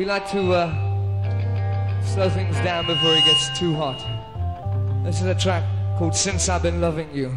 we like to uh, slow things down before it gets too hot. This is a track called Since I've Been Loving You.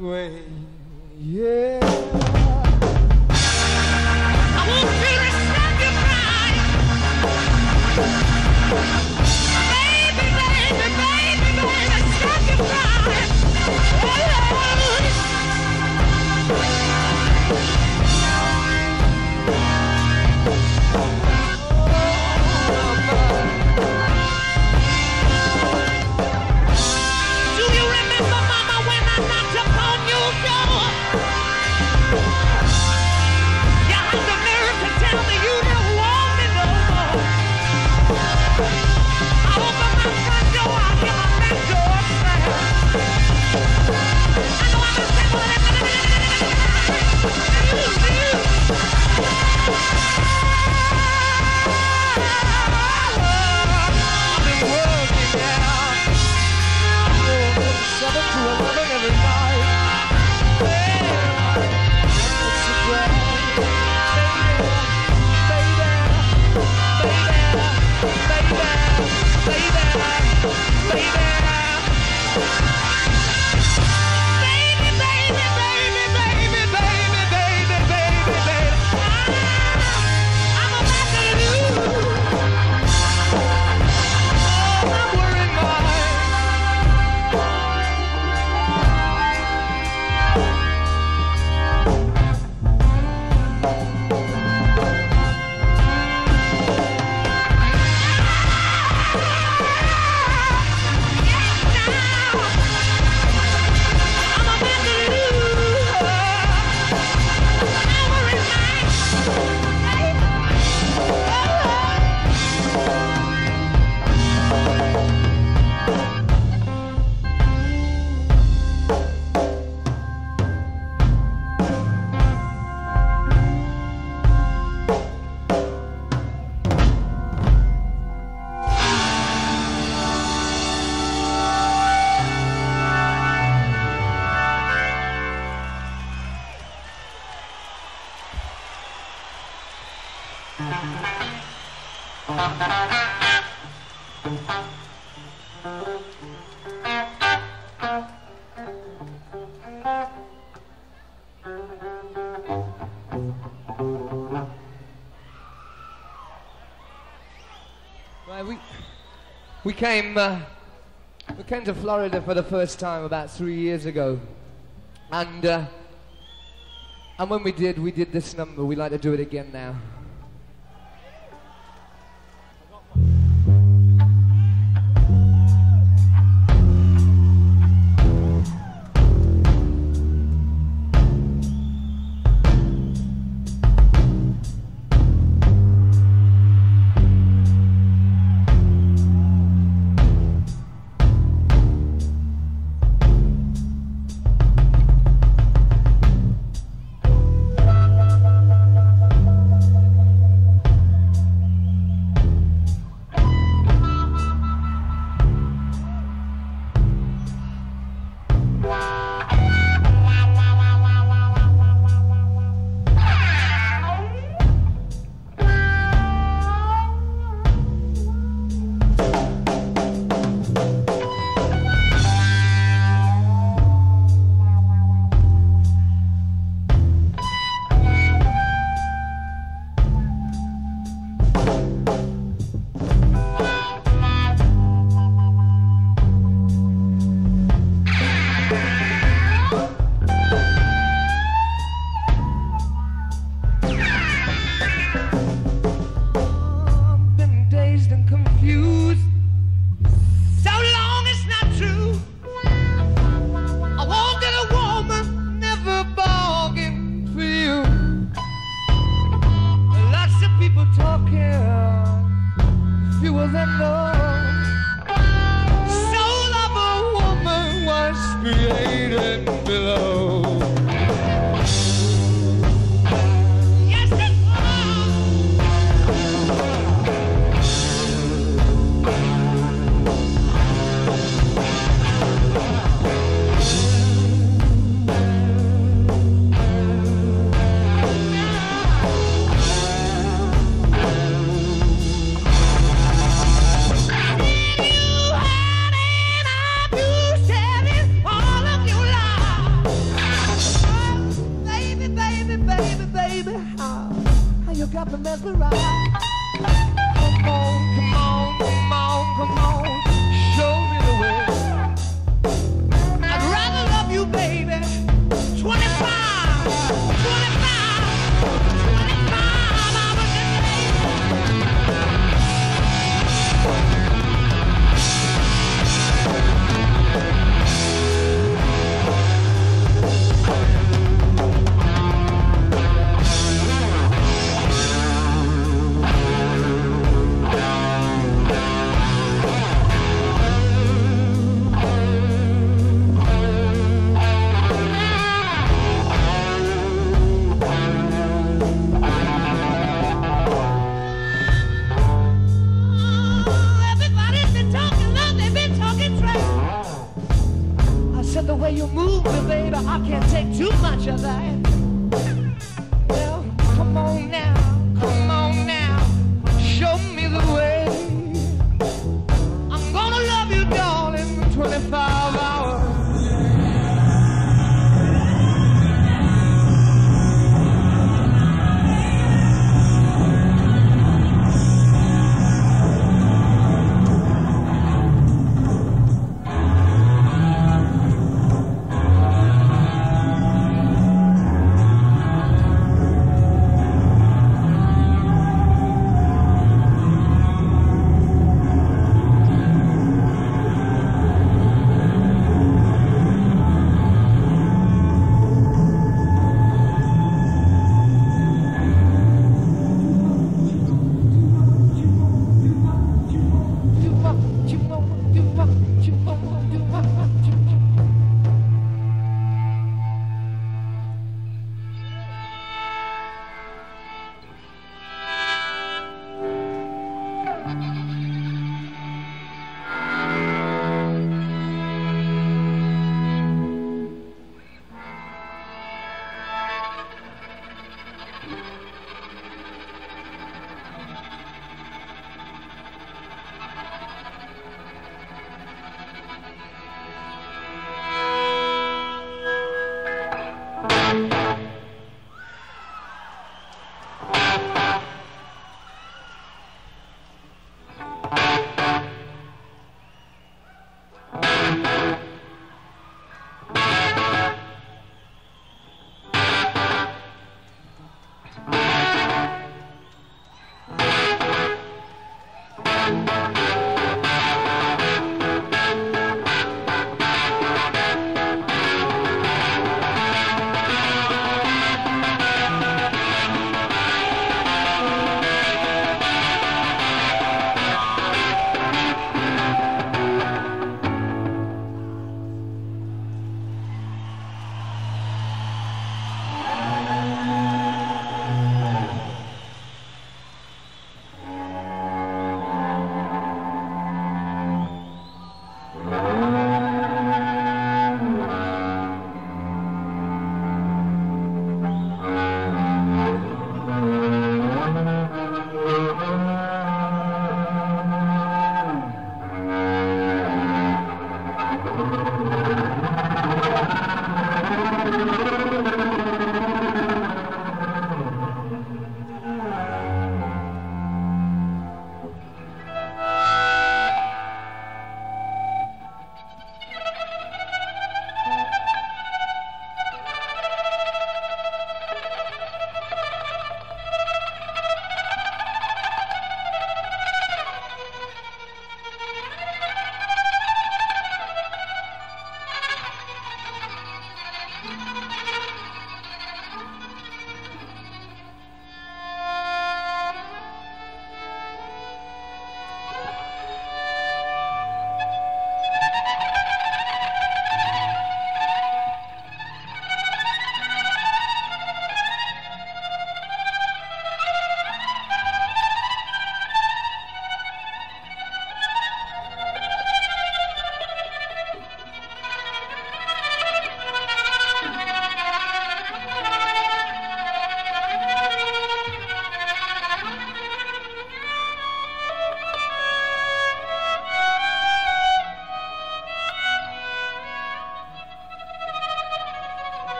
way. We came uh, we came to Florida for the first time about three years ago, and uh, and when we did, we did this number. We like to do it again now.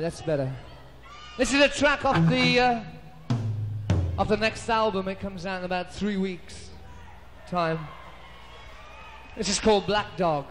right, that's better. This is a track off the uh, off the next album. It comes out in about three weeks' time. This is called Black Dog.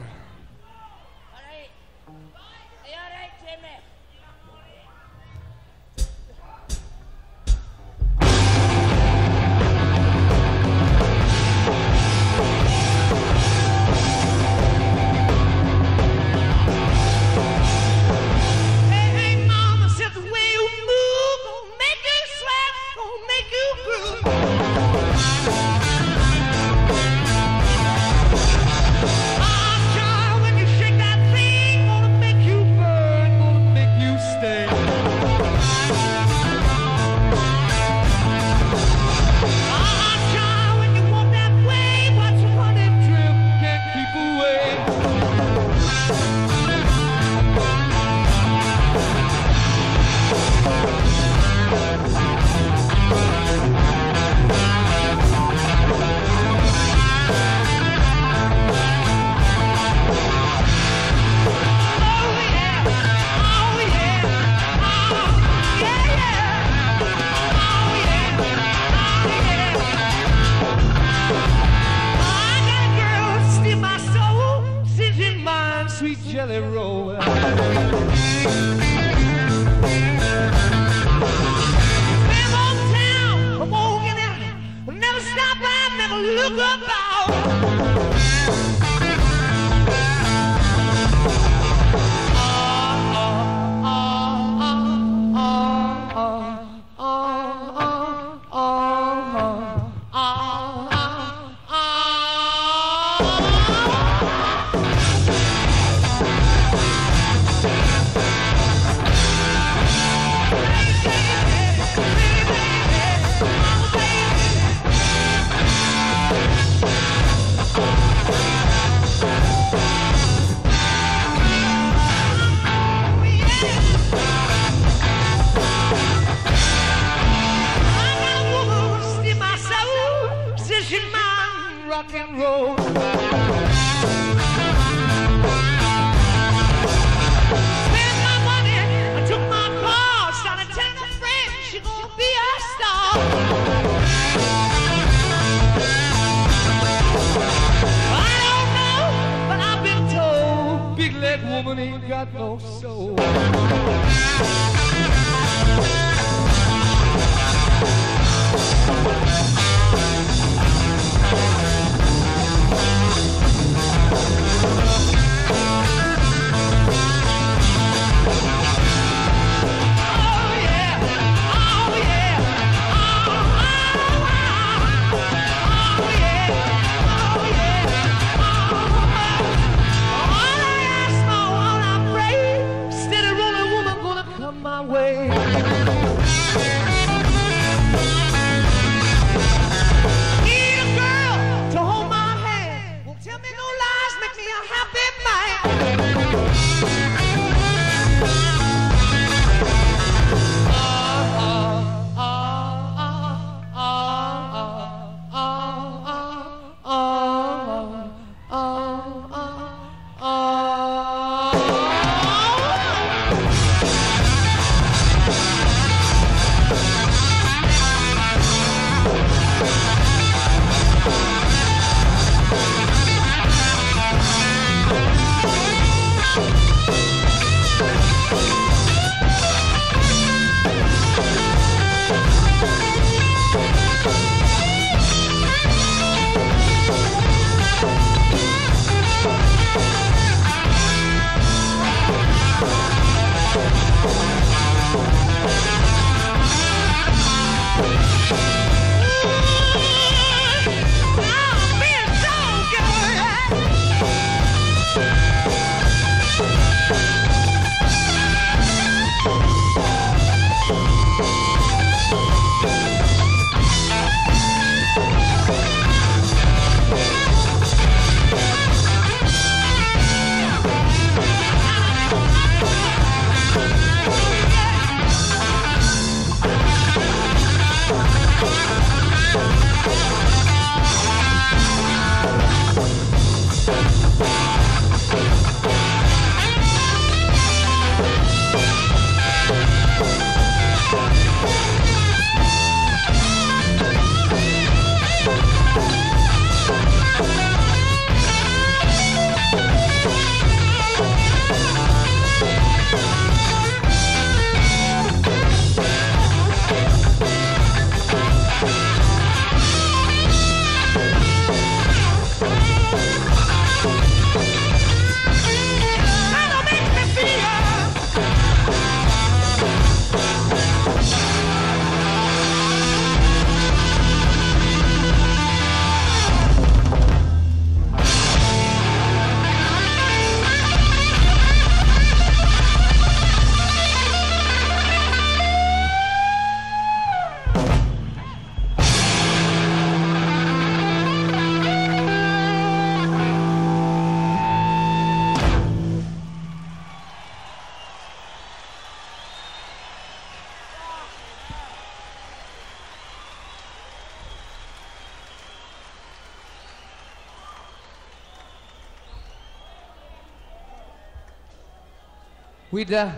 We'd uh,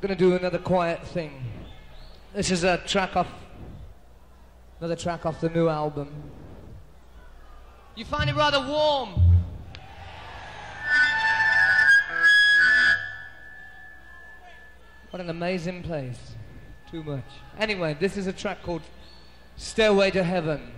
gonna do another quiet thing. This is a track off, another track off the new album. You find it rather warm. What an amazing place. Too much. Anyway, this is a track called Stairway to Heaven.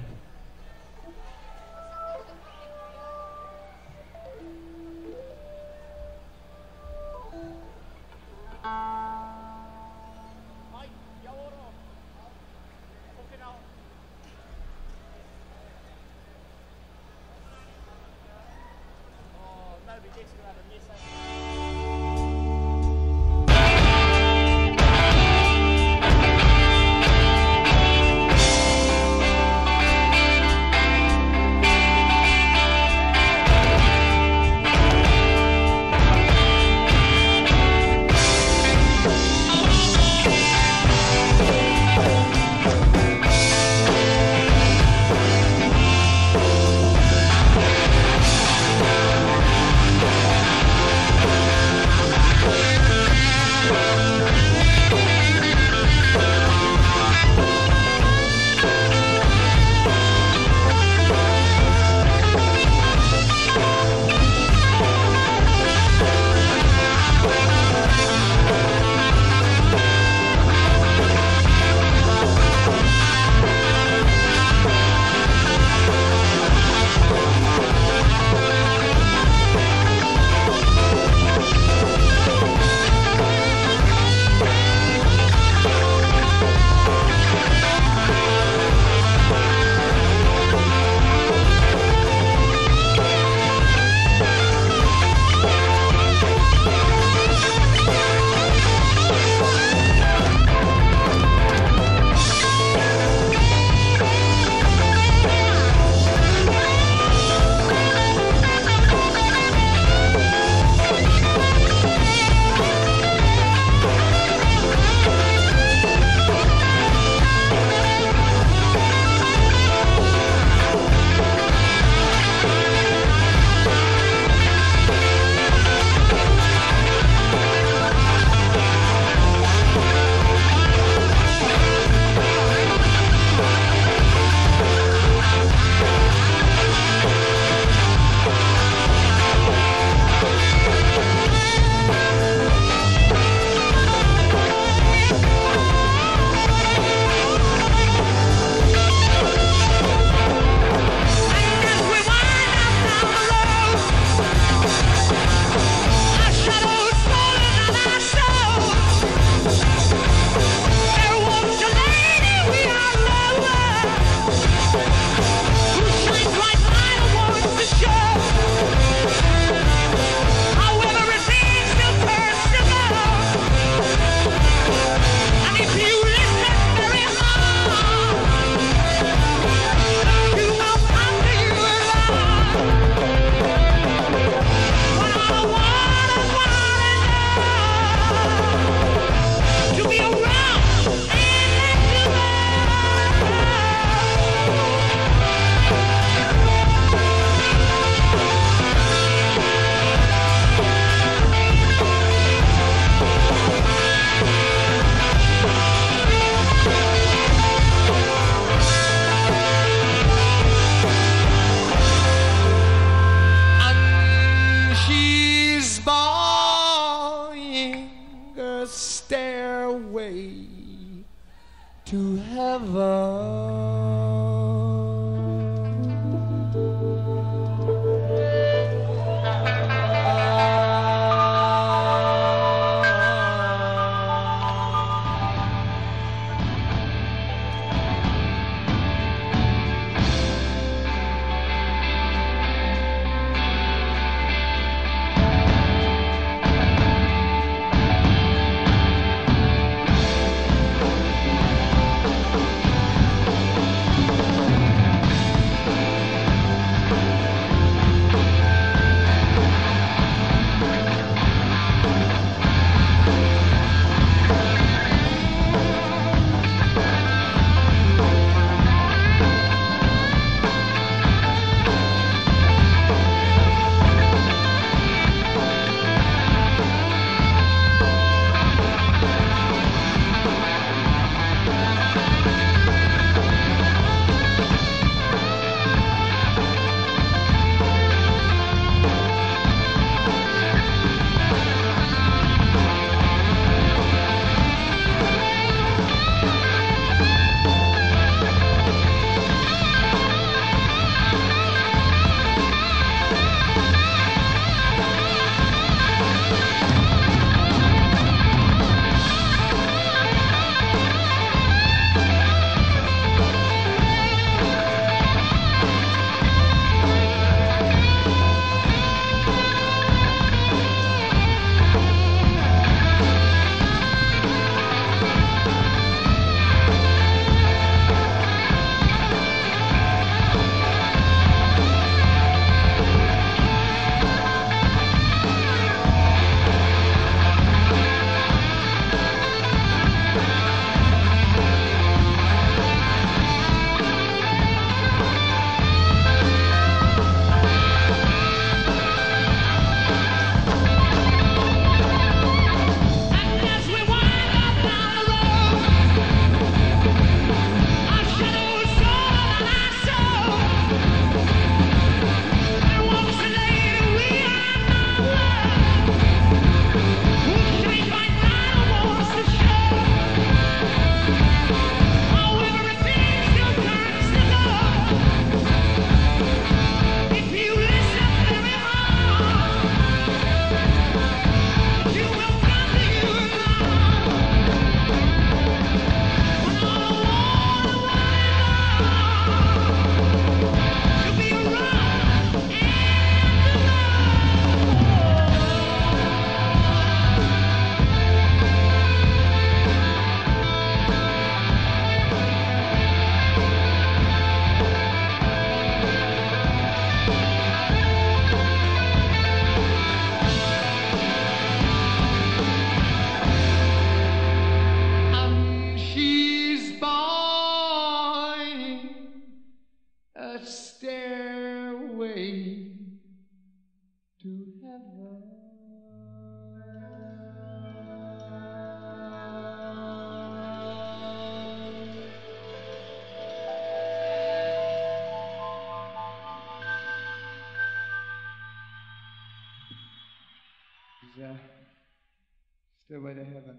Stairway to Heaven.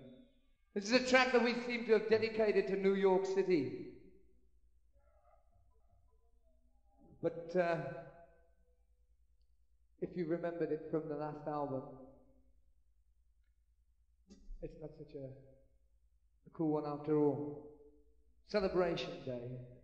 This is a track that we seem to have dedicated to New York City. But uh, if you remembered it from the last album, it's not such a, a cool one after all. Celebration Day.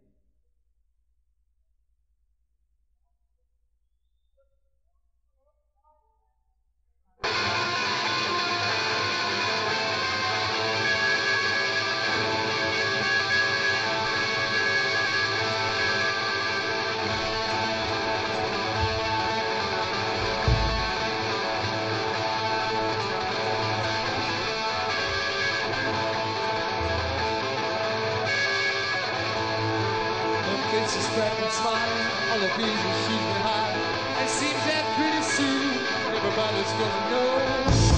Everybody's gonna know.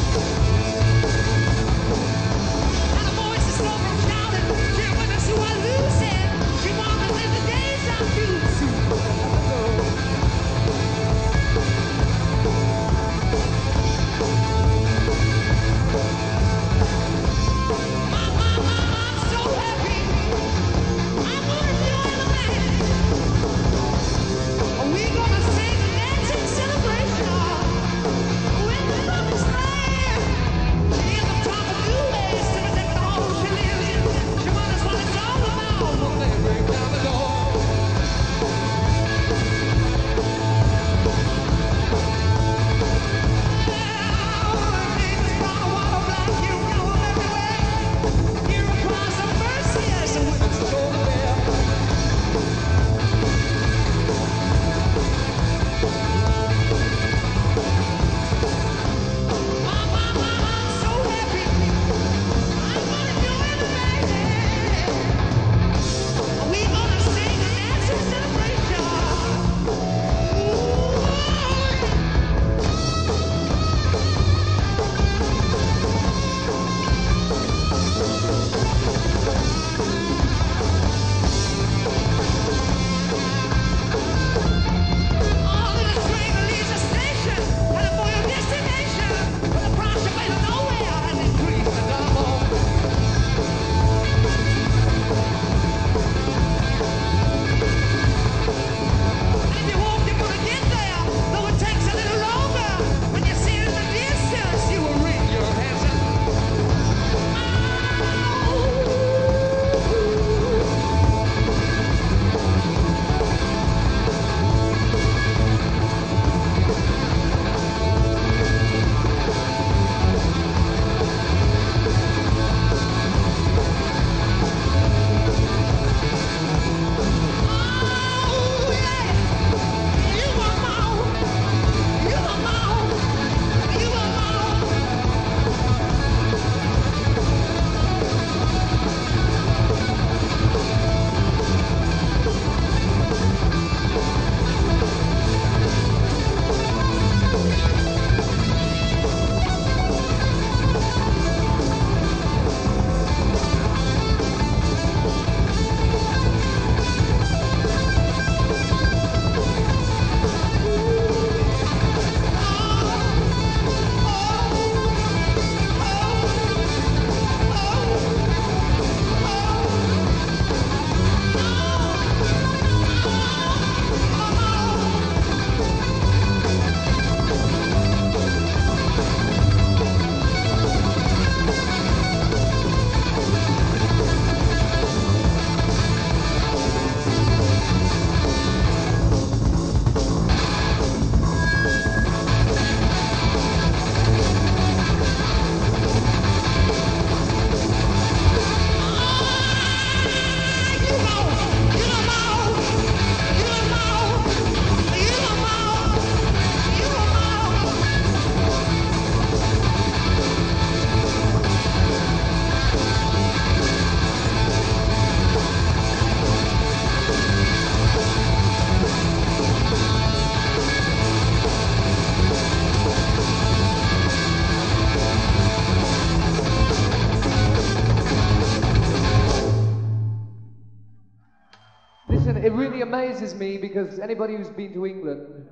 Amazes me because anybody who's been to England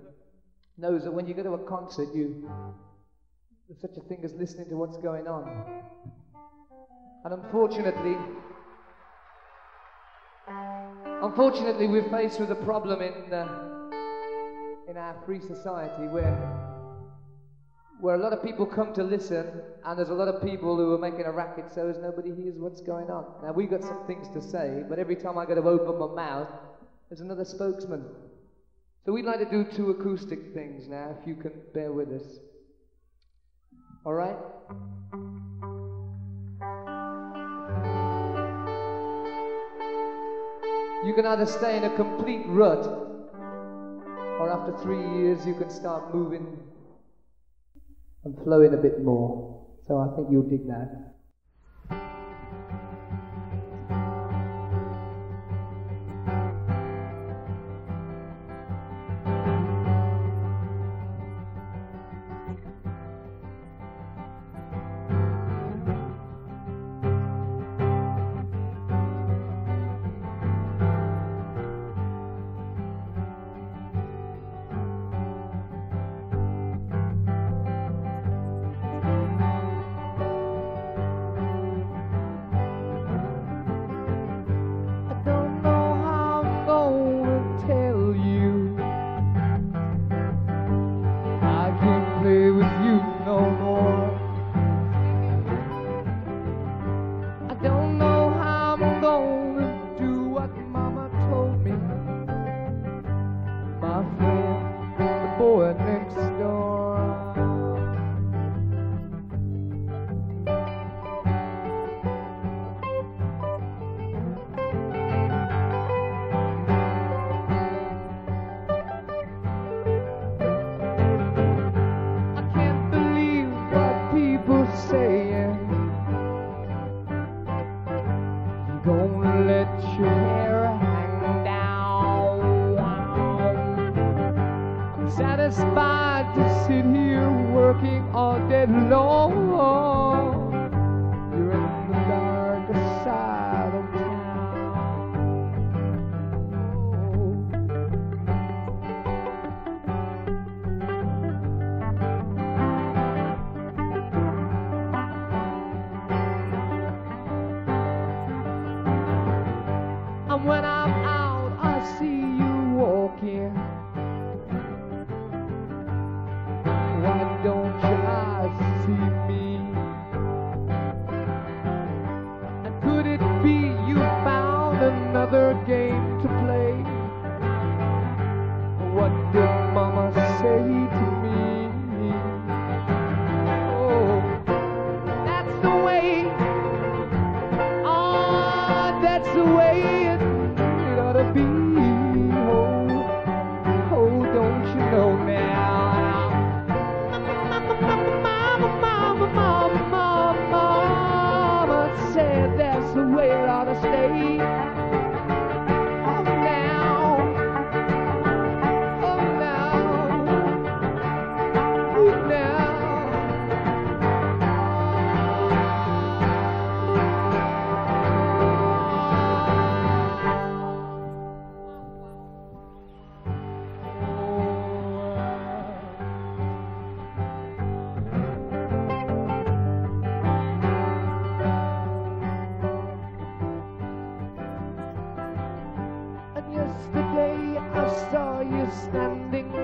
knows that when you go to a concert, you there's such a thing as listening to what's going on. And unfortunately, unfortunately, we're faced with a problem in uh, in our free society where where a lot of people come to listen, and there's a lot of people who are making a racket so as nobody hears what's going on. Now we've got some things to say, but every time I go to open my mouth, there's another spokesman. So we'd like to do two acoustic things now, if you can bear with us. All right? You can either stay in a complete rut, or after three years, you can start moving and flow in a bit more. So I think you'll dig that.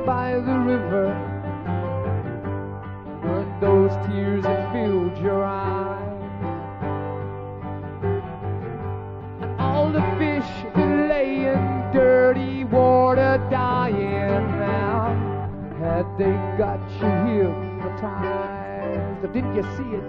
By the river. Weren't those tears that filled your eyes? And all the fish that lay in dirty water dying now. Had they got you hypnotized? Or didn't you see it?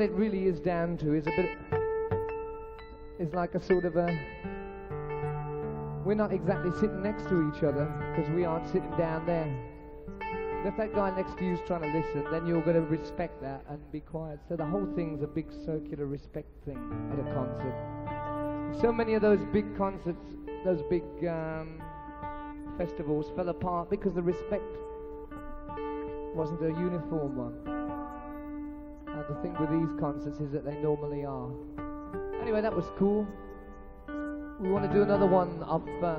What it really is down to is a bit. is like a sort of a. We're not exactly sitting next to each other because we aren't sitting down there. And if that guy next to you is trying to listen, then you're going to respect that and be quiet. So the whole thing's a big circular respect thing at a concert. So many of those big concerts, those big um, festivals fell apart because the respect wasn't a uniform one. The thing with these concerts is that they normally are. Anyway, that was cool. We want to do another one off, uh,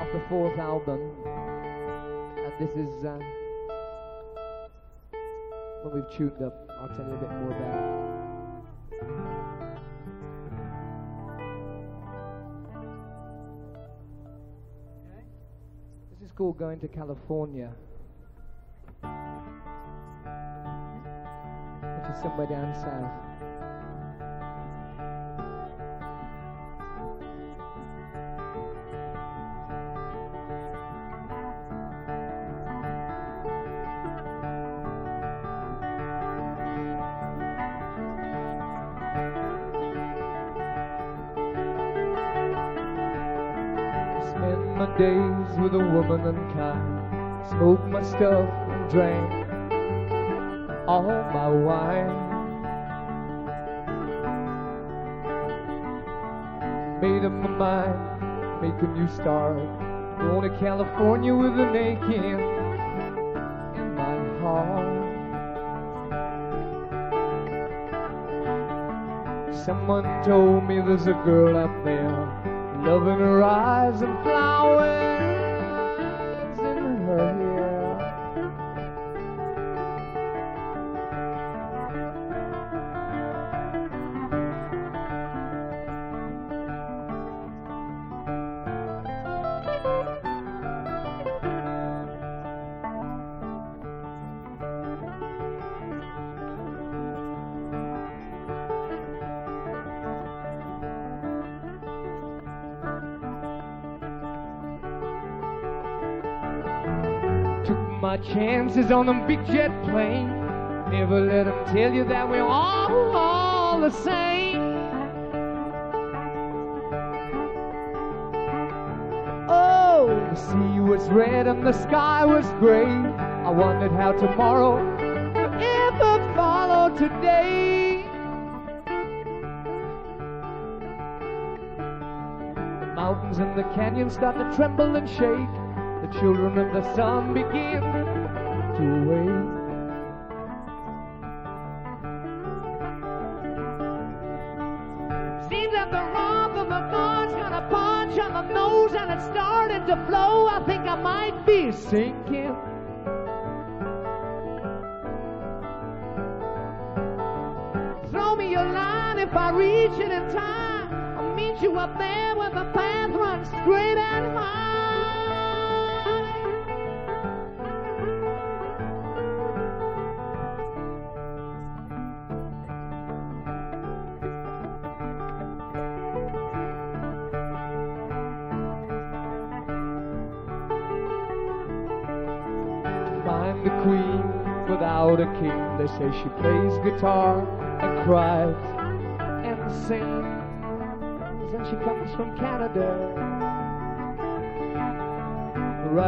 off the fourth album. And this is uh, what we've tuned up. I'll tell you a bit more about it. This is called Going to California. Somewhere down. Spend my days with a woman unkind. Smoke my stuff and drank all my wine. Made up my mind, make a new start. Going to California with an aching in my heart. Someone told me there's a girl out there, love in her eyes and flowers chances on them big jet plane. Never let them tell you that we're all, all the same. Oh, the sea was red and the sky was gray. I wondered how tomorrow would ever follow today. The mountains and the canyons start to tremble and shake. Children of the sun begin to awake.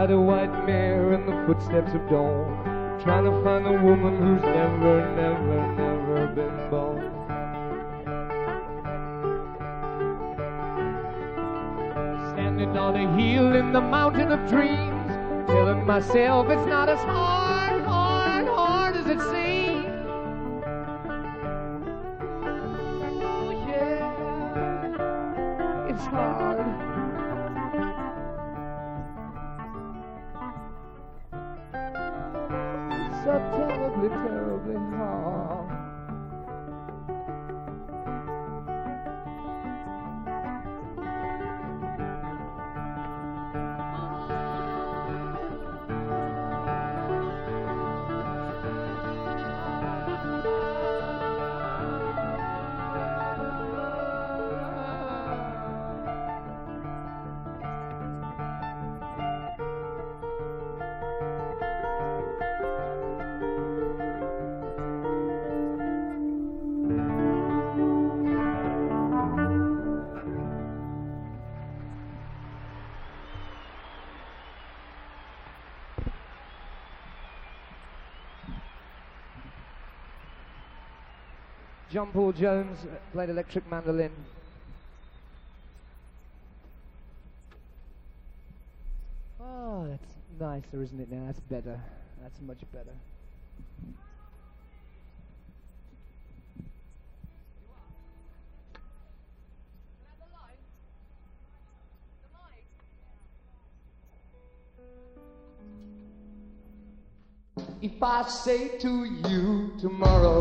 Ride a white mare in the footsteps of dawn, trying to find a woman who's never, never, never been born. Standing on a hill in the mountain of dreams, telling myself it's not as hard, hard, hard as it seems. John Paul Jones played electric mandolin. Oh, that's nicer, isn't it now? That's better. That's much better. If I say to you tomorrow,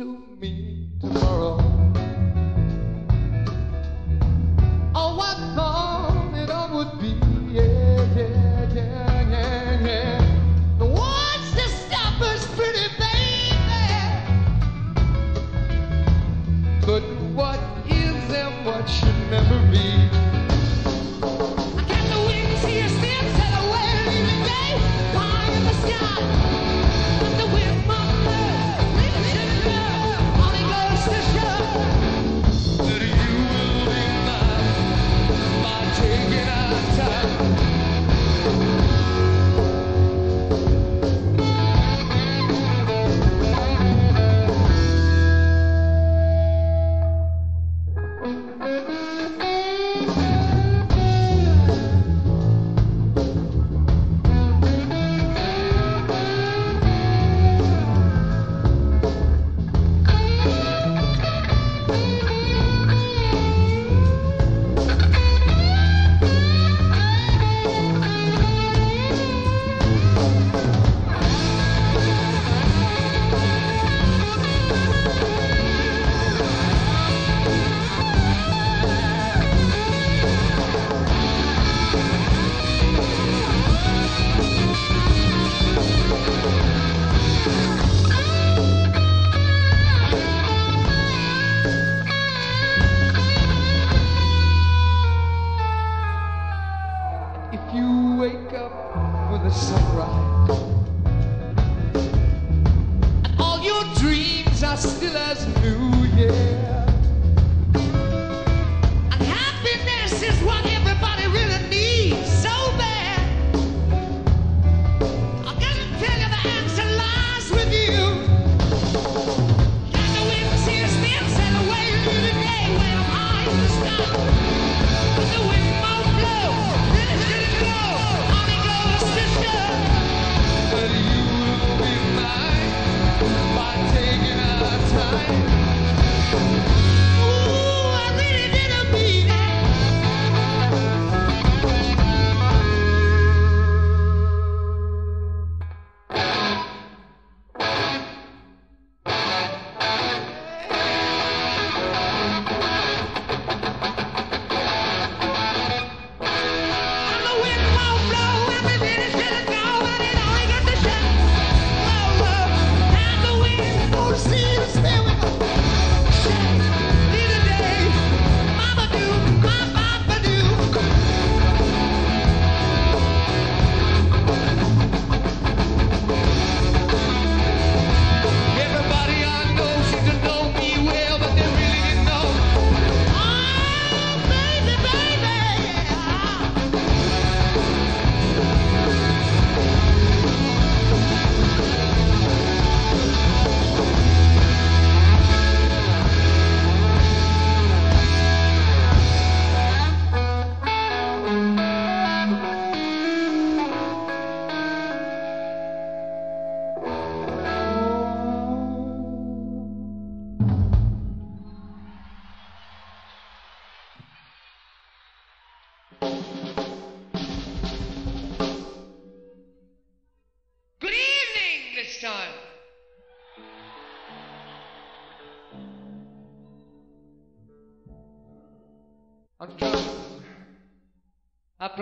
to me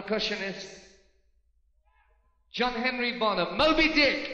percussionist. John Henry Bonham, Moby Dick.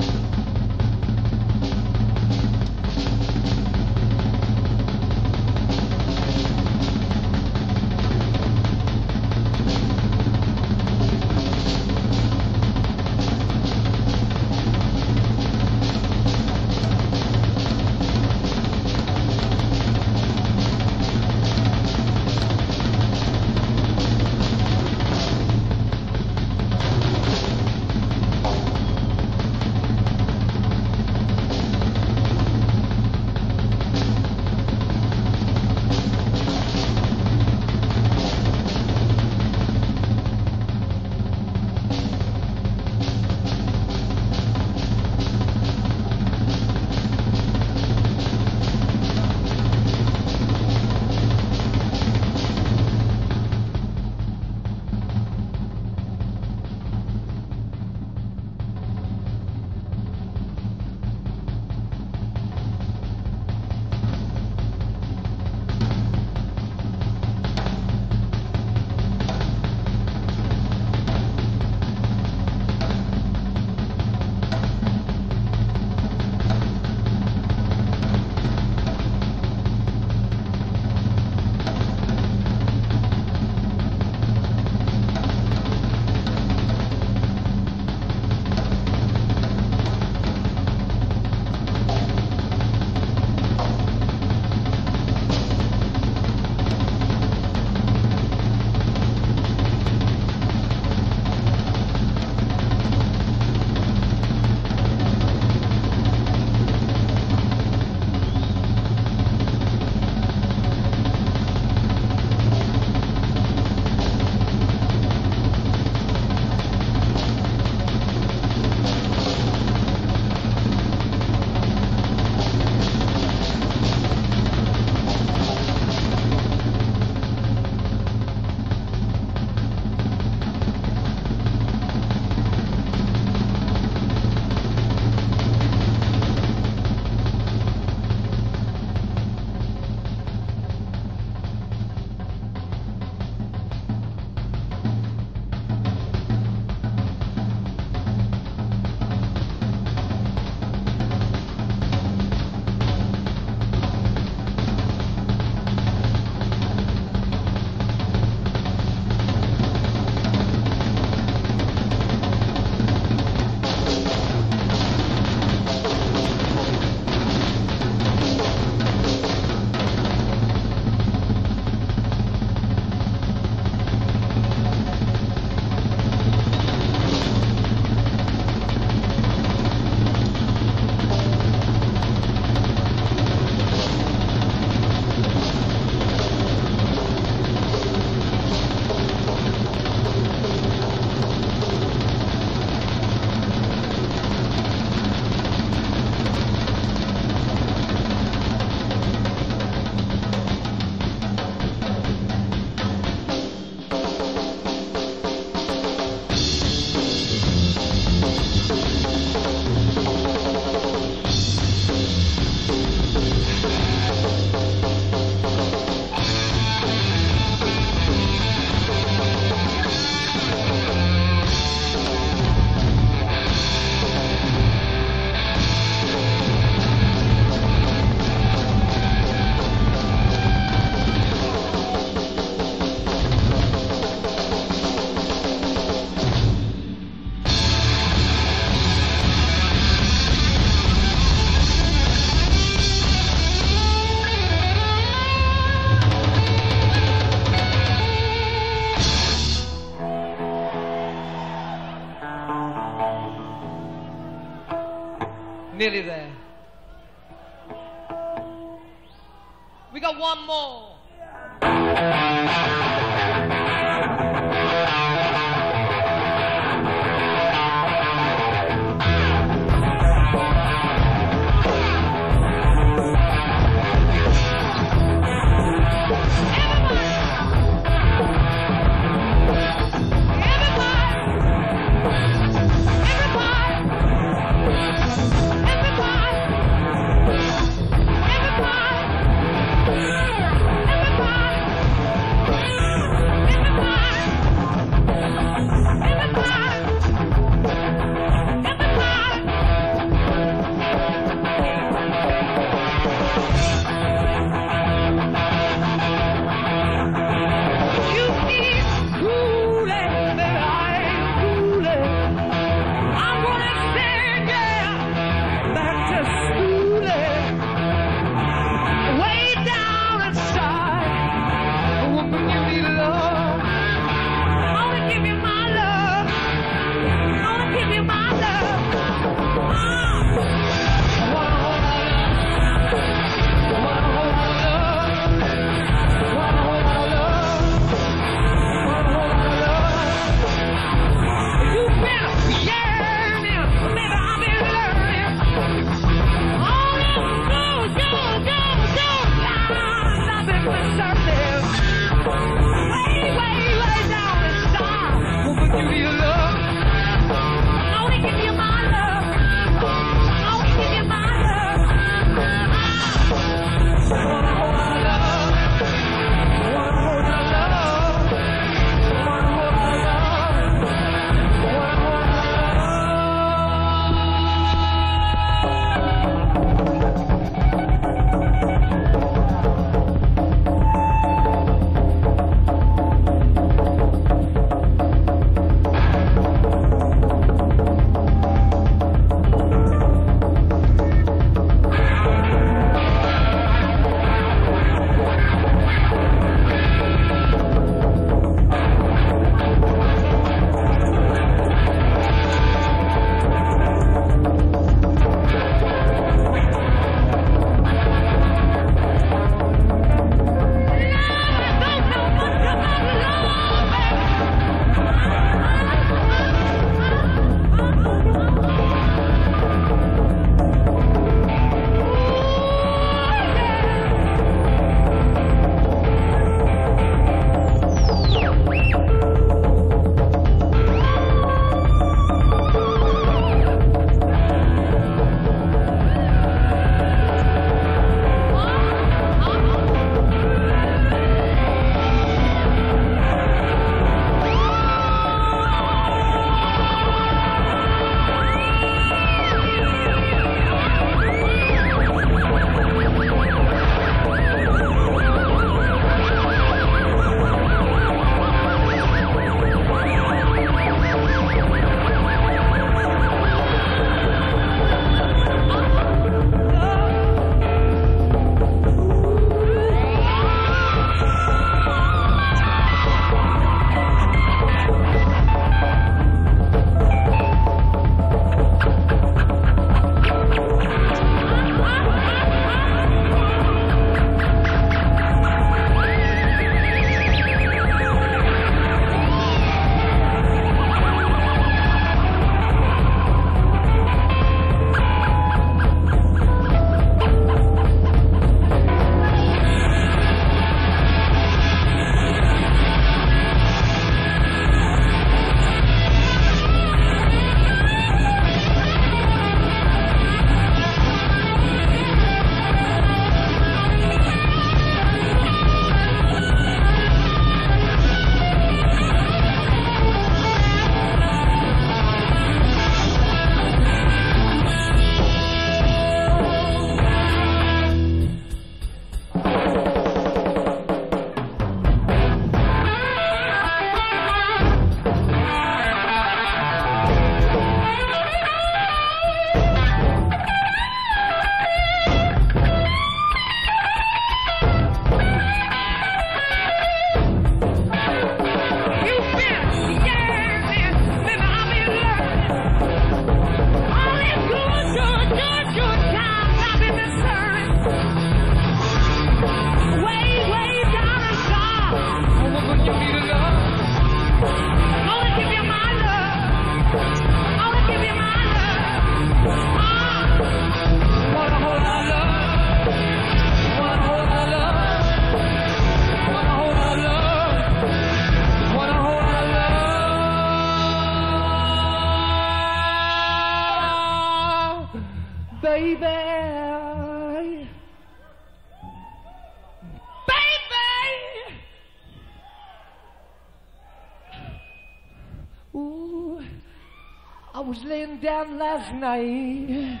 Was laying down last night.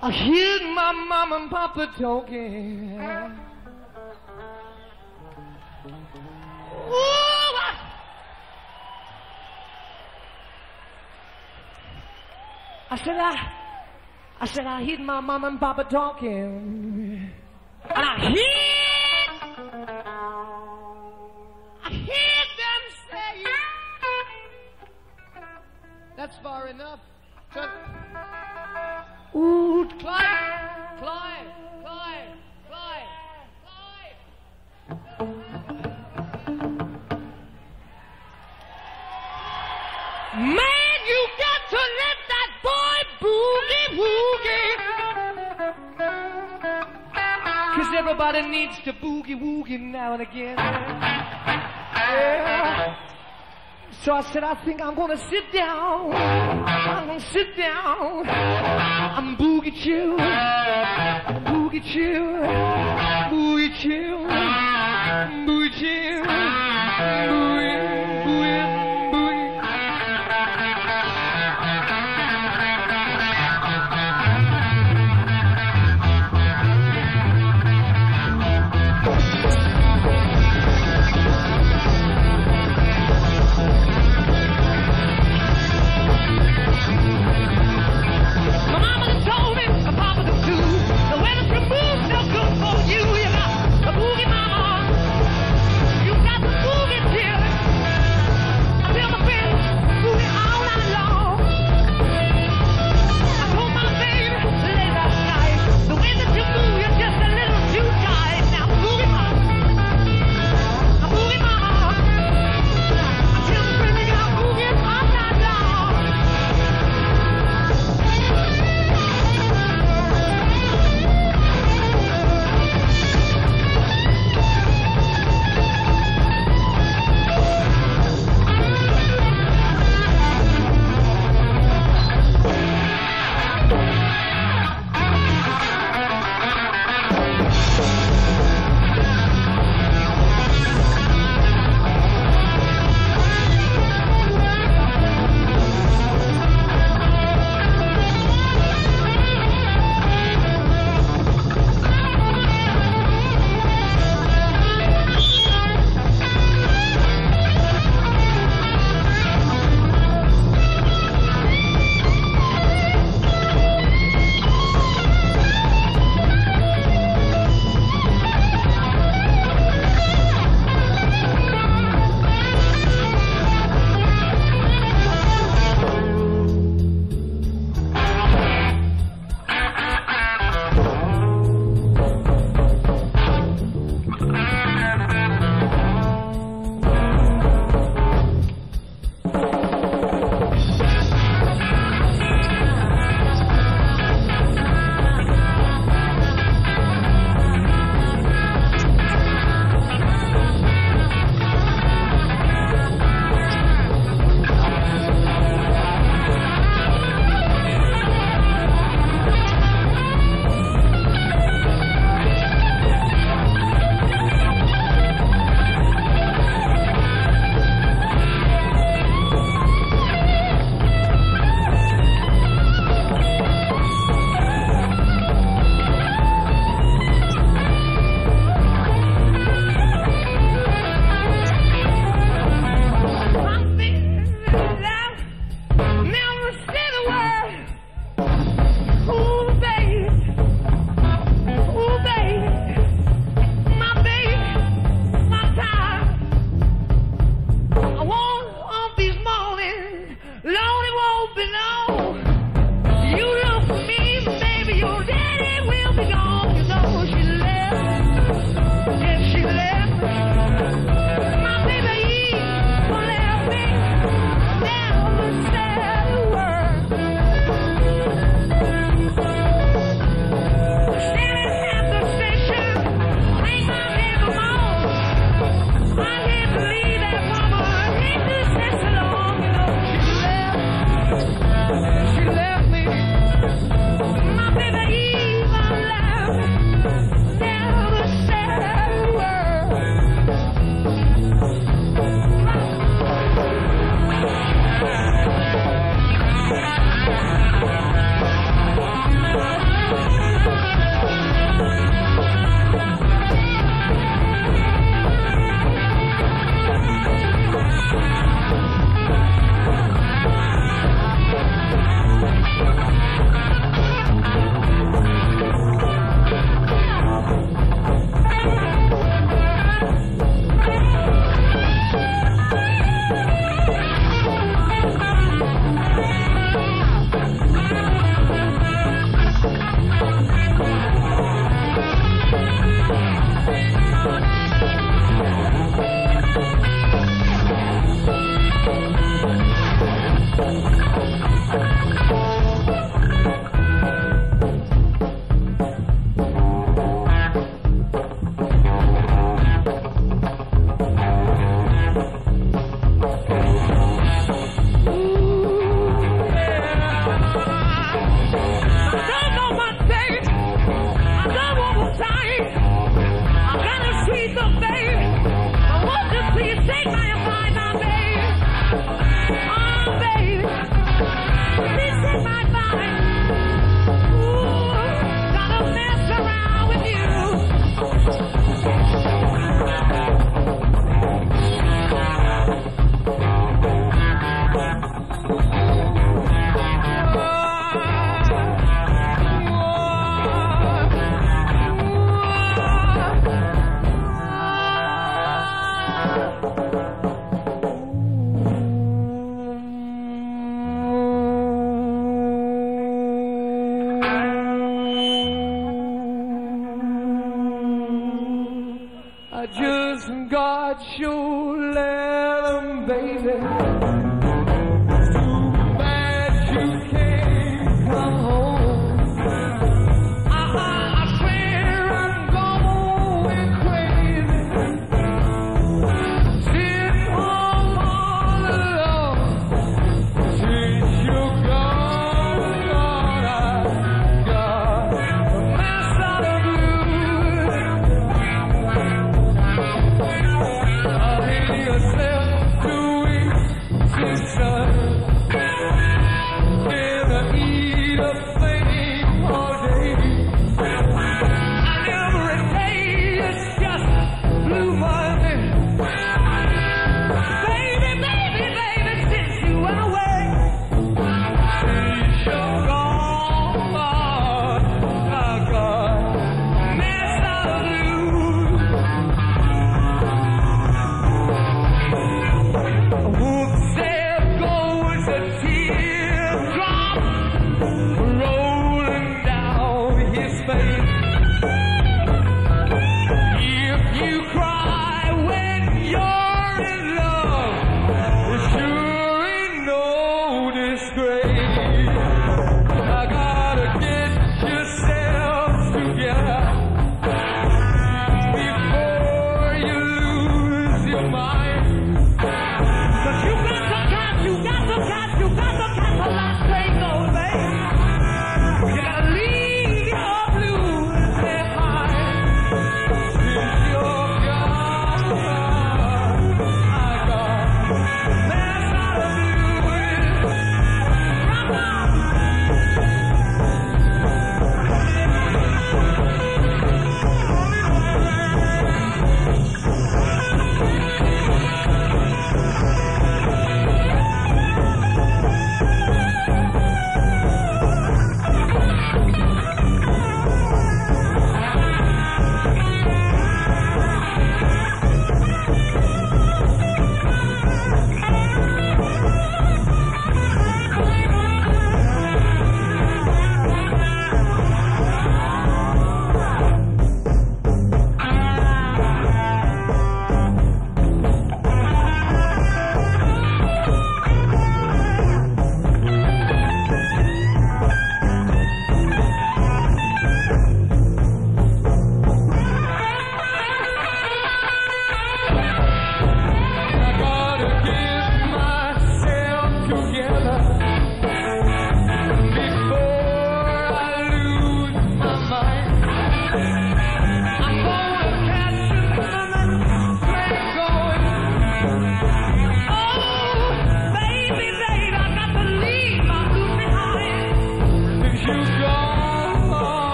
I heard my mom and papa talking. Ooh, I, I said I, I said I heard my mom and papa talking, and I hear, far enough." Just, Ooh, Clyde, Clyde, Clyde, Clyde, Clyde. Man, you got to let that boy boogie woogie. Cause everybody needs to boogie woogie now and again. Yeah. So I said, I think I'm gonna sit down. I'm gonna sit down. I'm boogie chill. Boogie chill. Boogie chill. Boogie chill. Boogie, boogie,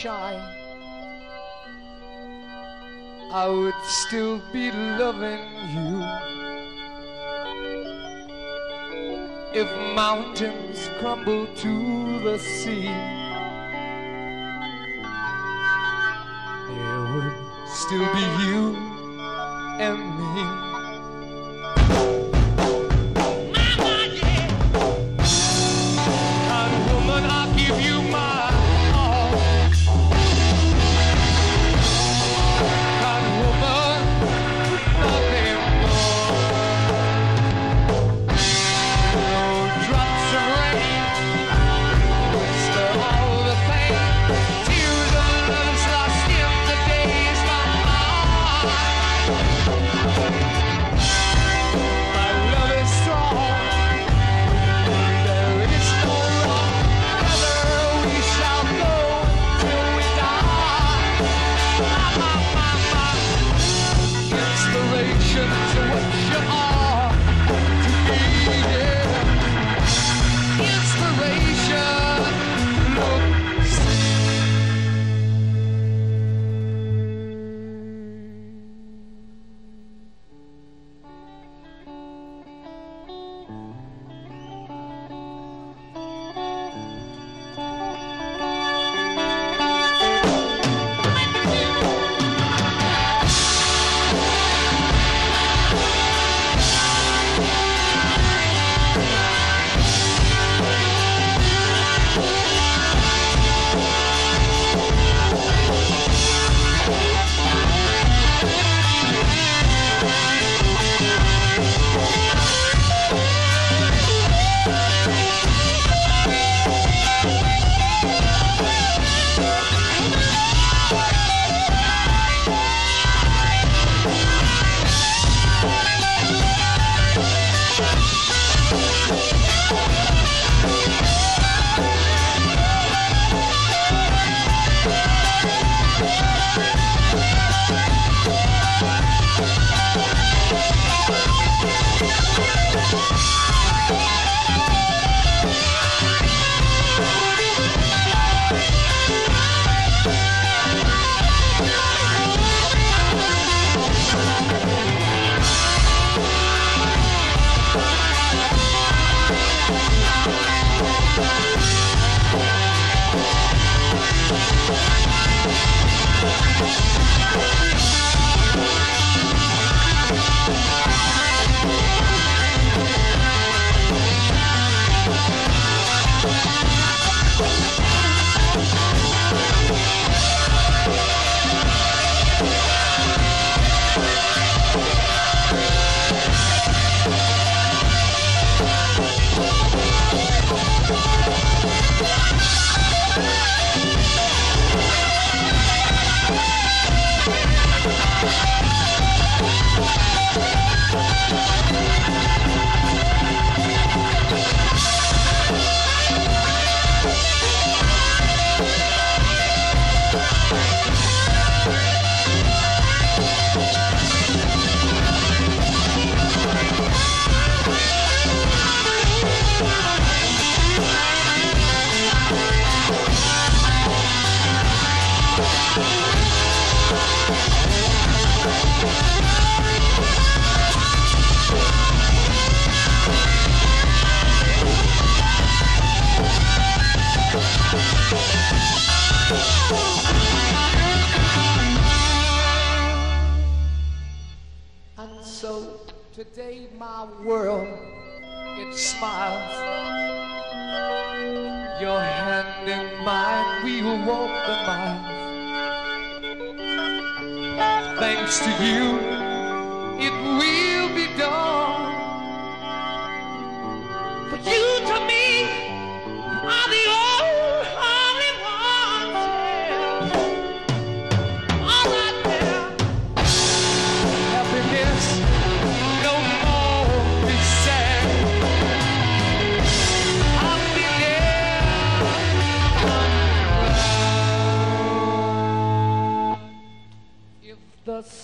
shine, I would still be loving you. If mountains crumble to the sea, there would still be you and me. will walk the mile. Thanks to you, it will.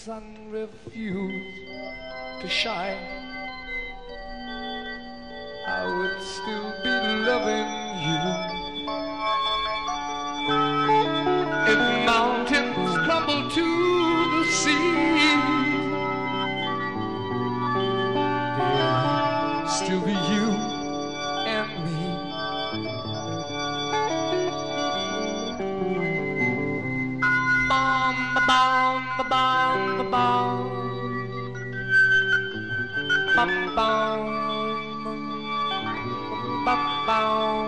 sun refused to shine, I would still be loving Ba-bum. Ba-bum. Bum,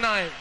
night.